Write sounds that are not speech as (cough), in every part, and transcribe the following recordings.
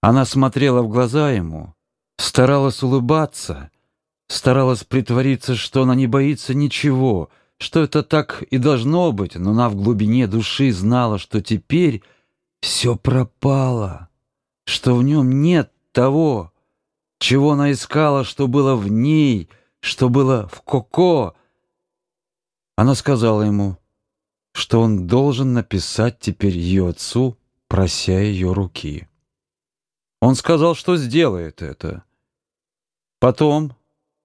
Она смотрела в глаза ему, старалась улыбаться, старалась притвориться, что она не боится ничего, что это так и должно быть, но она в глубине души знала, что теперь все пропало, что в нем нет того, чего она искала, что было в ней, что было в Коко. Она сказала ему, что он должен написать теперь ее отцу, прося ее руки. Он сказал, что сделает это. Потом,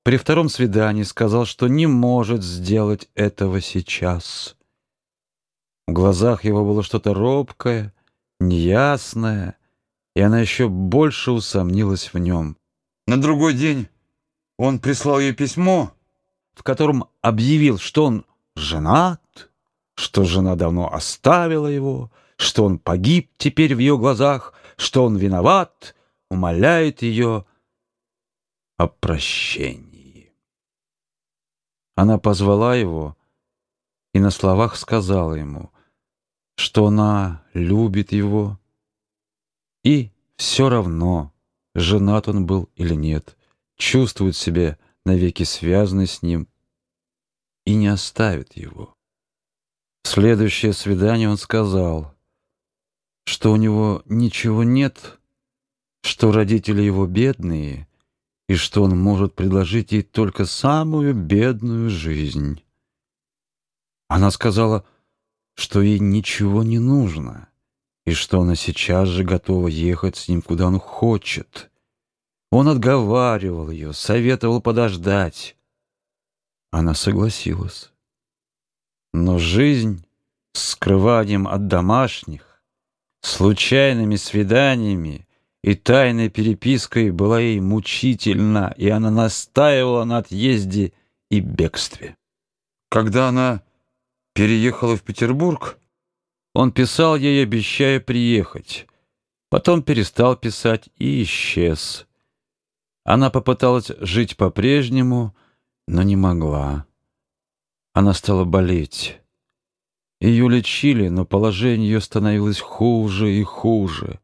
при втором свидании, сказал, что не может сделать этого сейчас. В глазах его было что-то робкое, неясное, и она еще больше усомнилась в нем. На другой день он прислал ей письмо, в котором объявил, что он женат, что жена давно оставила его, что он погиб теперь в ее глазах, что он виноват, умоляет ее о прощении. Она позвала его и на словах сказала ему, что она любит его, и все равно, женат он был или нет, чувствует себя навеки связанной с ним и не оставит его. В следующее свидание он сказал, что у него ничего нет, что родители его бедные, и что он может предложить ей только самую бедную жизнь. Она сказала, что ей ничего не нужно, и что она сейчас же готова ехать с ним, куда он хочет. Он отговаривал ее, советовал подождать. Она согласилась. Но жизнь с скрыванием от домашних, случайными свиданиями и тайной перепиской была ей мучительна, и она настаивала на отъезде и бегстве. Когда она переехала в Петербург, он писал ей, обещая приехать. Потом перестал писать и исчез. Она попыталась жить по-прежнему, но не могла. Она стала болеть. Ее лечили, но положение ее становилось хуже и хуже.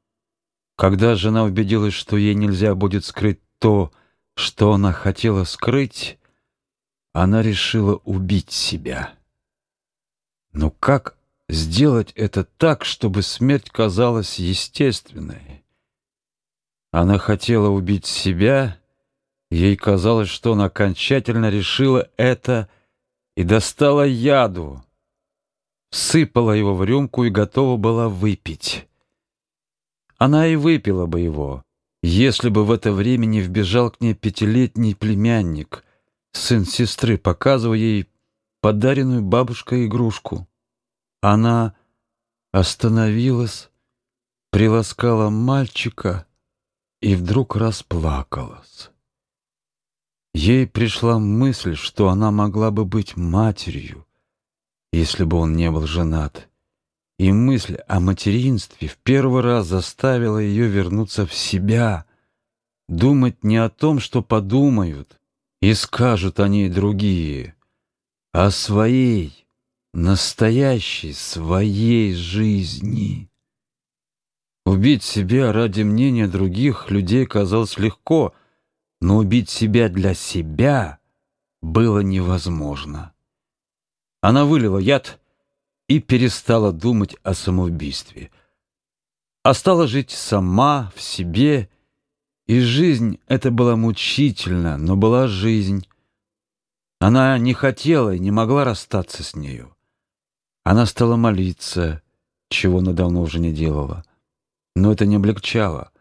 Когда жена убедилась, что ей нельзя будет скрыть то, что она хотела скрыть, она решила убить себя. Но как сделать это так, чтобы смерть казалась естественной? Она хотела убить себя, ей казалось, что она окончательно решила это и достала яду, всыпала его в рюмку и готова была выпить. Она и выпила бы его, если бы в это время не вбежал к ней пятилетний племянник, сын сестры, показывая ей подаренную бабушкой игрушку. Она остановилась, приласкала мальчика и вдруг расплакалась. Ей пришла мысль, что она могла бы быть матерью, если бы он не был женат. И мысль о материнстве в первый раз заставила ее вернуться в себя, думать не о том, что подумают и скажут о ней другие, а о своей, настоящей своей жизни. Убить себя ради мнения других людей казалось легко, но убить себя для себя было невозможно. Она вылила яд и перестала думать о самоубийстве. А стала жить сама, в себе, и жизнь эта была мучительна, но была жизнь. Она не хотела и не могла расстаться с нею. Она стала молиться, чего она давно уже не делала. Но это не облегчало.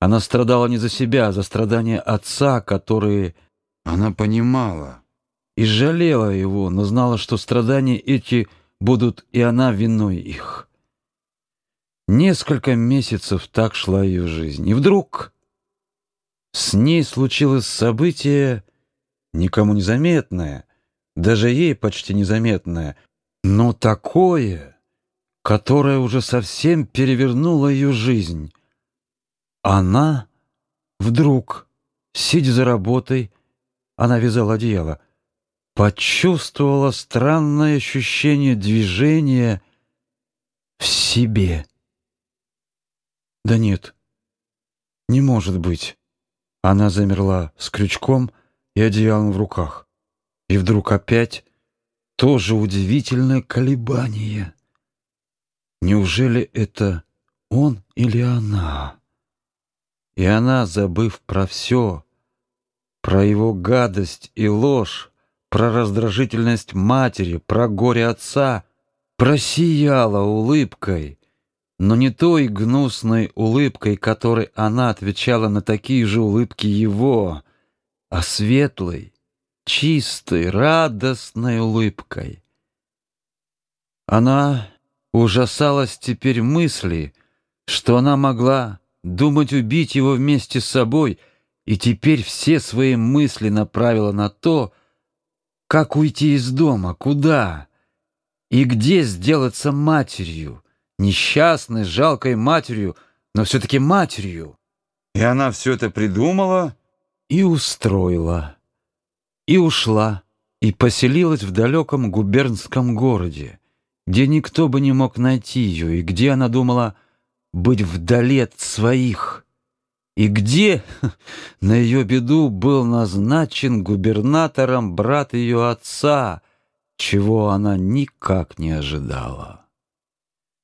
Она страдала не за себя, а за страдания отца, которые она понимала и жалела его, но знала, что страдания эти будут и она виной их. Несколько месяцев так шла ее жизнь, и вдруг с ней случилось событие, никому незаметное, даже ей почти незаметное, но такое, которое уже совсем перевернуло ее жизнь. Она вдруг, сидя за работой, она вязала одеяло, почувствовала странное ощущение движения в себе. Да нет, Не может быть. Она замерла с крючком и одеялом в руках. И вдруг опять тоже удивительное колебание. Неужели это он или она? И она, забыв про все, про его гадость и ложь, про раздражительность матери, про горе отца, просияла улыбкой, но не той гнусной улыбкой, которой она отвечала на такие же улыбки его, а светлой, чистой, радостной улыбкой. Она ужасалась теперь мысли, что она могла думать убить его вместе с собой, и теперь все свои мысли направила на то, как уйти из дома, куда? И где сделаться матерью, несчастной, жалкой матерью, но все-таки матерью. И она все это придумала? И устроила. И ушла, и поселилась в далеком губернском городе, где никто бы не мог найти ее, и где она думала быть вдали от своих, и где, (laughs) на ее беду, был назначен губернатором брат ее отца, чего она никак не ожидала.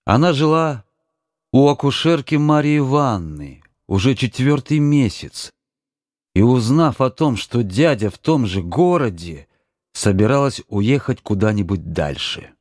Она жила у акушерки Марии Ивановны уже четвертый месяц, и, узнав о том, что дядя в том же городе, собиралась уехать куда-нибудь дальше.